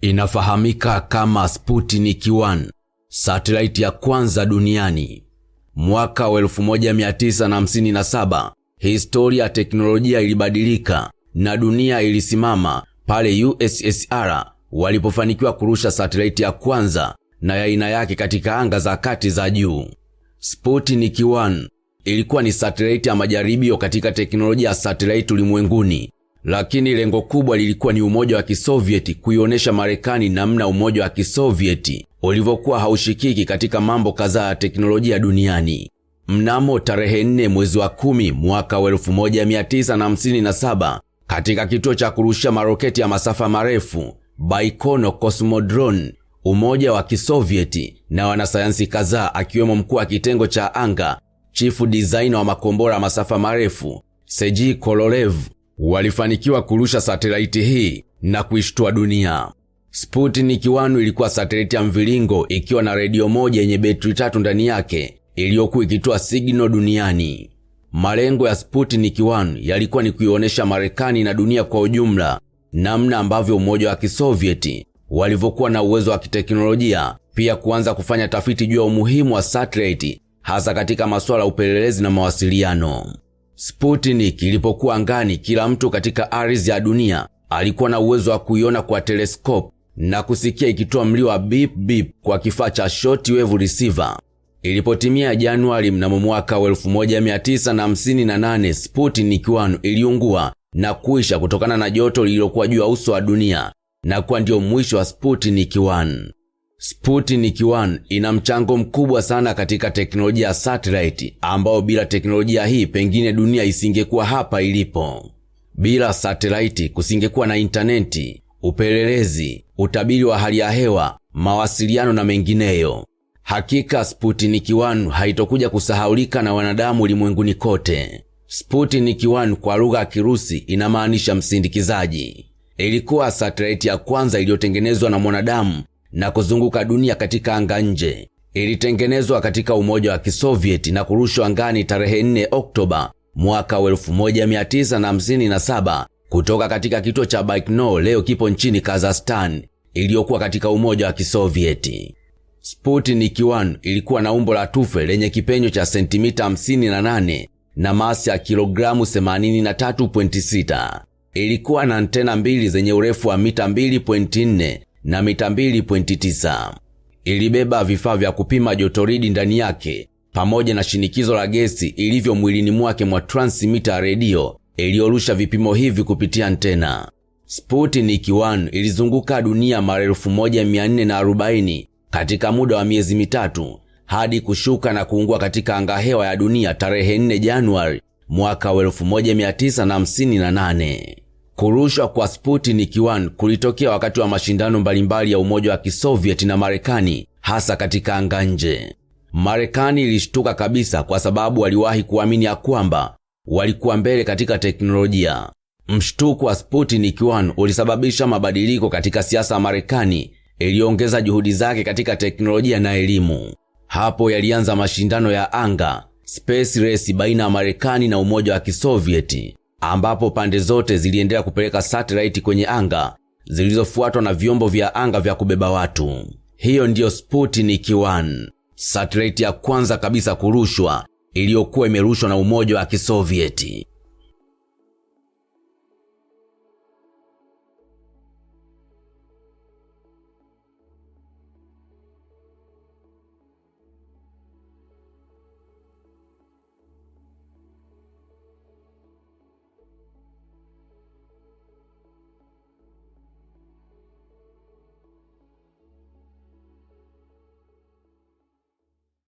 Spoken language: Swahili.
inafahamika kama Sputnik 1, satellite ya kwanza duniani. Mwaka wa 1957 historia ya teknolojia ilibadilika na dunia ilisimama pale USSR walipofanikiwa kurusha satellite ya kwanza na ya aina yake katika anga za kati za juu. Sputnik 1 ilikuwa ni satellite ya majaribio katika teknolojia ya satellite ulimwenguni, lakini lengo kubwa lilikuwa ni Umoja wa Kisovieti kuionyesha Marekani namna Umoja wa Kisovieti ulivyokuwa haushikiki katika mambo kadhaa ya teknolojia duniani. Mnamo tarehe 4 mwezi wa kumi mwaka wa 1957 katika kituo cha kurushia maroketi ya masafa marefu Baikono Cosmodrone Umoja wa Kisovieti na wanasayansi kadhaa akiwemo mkuu wa kitengo cha anga, chifu designer wa makombora ya masafa marefu Sergei Korolev walifanikiwa kurusha satelaiti hii na kuishtua dunia. Sputnik 1 ilikuwa satelaiti ya mviringo ikiwa na redio moja yenye betri tatu ndani yake iliyokuwa ikitoa signal duniani. Malengo ya Sputnik 1 yalikuwa ni kuionesha Marekani na dunia kwa ujumla namna ambavyo Umoja wa Kisovieti walivyokuwa na uwezo wa kiteknolojia, pia kuanza kufanya tafiti juu ya umuhimu wa satelaiti hasa katika masuala ya upelelezi na mawasiliano. Sputnik ilipokuwa angani, kila mtu katika ardhi ya dunia alikuwa na uwezo wa kuiona kwa teleskopu na kusikia ikitoa mlio wa beep beep kwa kifaa cha short shortwave receiver. Ilipotimia Januari mnamo mwaka wa 1958 Sputnik 1 iliungua na kuisha kutokana na joto lililokuwa juu ya uso wa dunia na kuwa ndio mwisho wa Sputnik 1. Sputnik 1 ina mchango mkubwa sana katika teknolojia ya satellite, ambao bila teknolojia hii pengine dunia isingekuwa hapa ilipo. Bila satellite kusingekuwa na intaneti, upelelezi, utabiri wa hali ya hewa, mawasiliano na mengineyo. Hakika Sputnik 1 haitokuja kusahaulika na wanadamu ulimwenguni kote. Sputnik 1 kwa lugha ya Kirusi inamaanisha msindikizaji. Ilikuwa satellite ya kwanza iliyotengenezwa na mwanadamu na kuzunguka dunia katika anga nje. Ilitengenezwa katika Umoja wa Kisovieti na kurushwa angani tarehe 4 Oktoba mwaka 1957 kutoka katika kituo cha Baikonur, leo kipo nchini Kazakhstan, iliyokuwa katika Umoja wa Kisovieti. Sputnik 1 ilikuwa na umbo la tufe lenye kipenyo cha sentimita 58 na masi ya kilogramu 83.6. Ilikuwa na antena mbili zenye urefu wa mita 2.4 na mita 2.9. Ilibeba vifaa vya kupima jotoridi ndani yake pamoja na shinikizo la gesi ilivyo mwilini mwake mwa transmitter ya redio iliyorusha vipimo hivi kupitia antena. Sputnik 1 ilizunguka dunia mara 1440 katika muda wa miezi mitatu hadi kushuka na kuungua katika anga hewa ya dunia tarehe 4 Januari mwaka 1958. Kurushwa kwa Sputnik 1 kulitokea wakati wa mashindano mbalimbali ya Umoja wa Kisovieti na Marekani, hasa katika anga nje. Marekani ilishtuka kabisa kwa sababu waliwahi kuamini ya kwamba walikuwa mbele katika teknolojia. Mshtuko wa Sputnik 1 ulisababisha mabadiliko katika siasa ya Marekani, iliongeza juhudi zake katika teknolojia na elimu. Hapo yalianza mashindano ya anga space race baina ya Marekani na Umoja wa Kisovieti, ambapo pande zote ziliendelea kupeleka satelaiti kwenye anga zilizofuatwa na vyombo vya anga vya kubeba watu. Hiyo ndiyo Sputnik 1, satellite ya kwanza kabisa kurushwa iliyokuwa imerushwa na Umoja wa Kisovieti.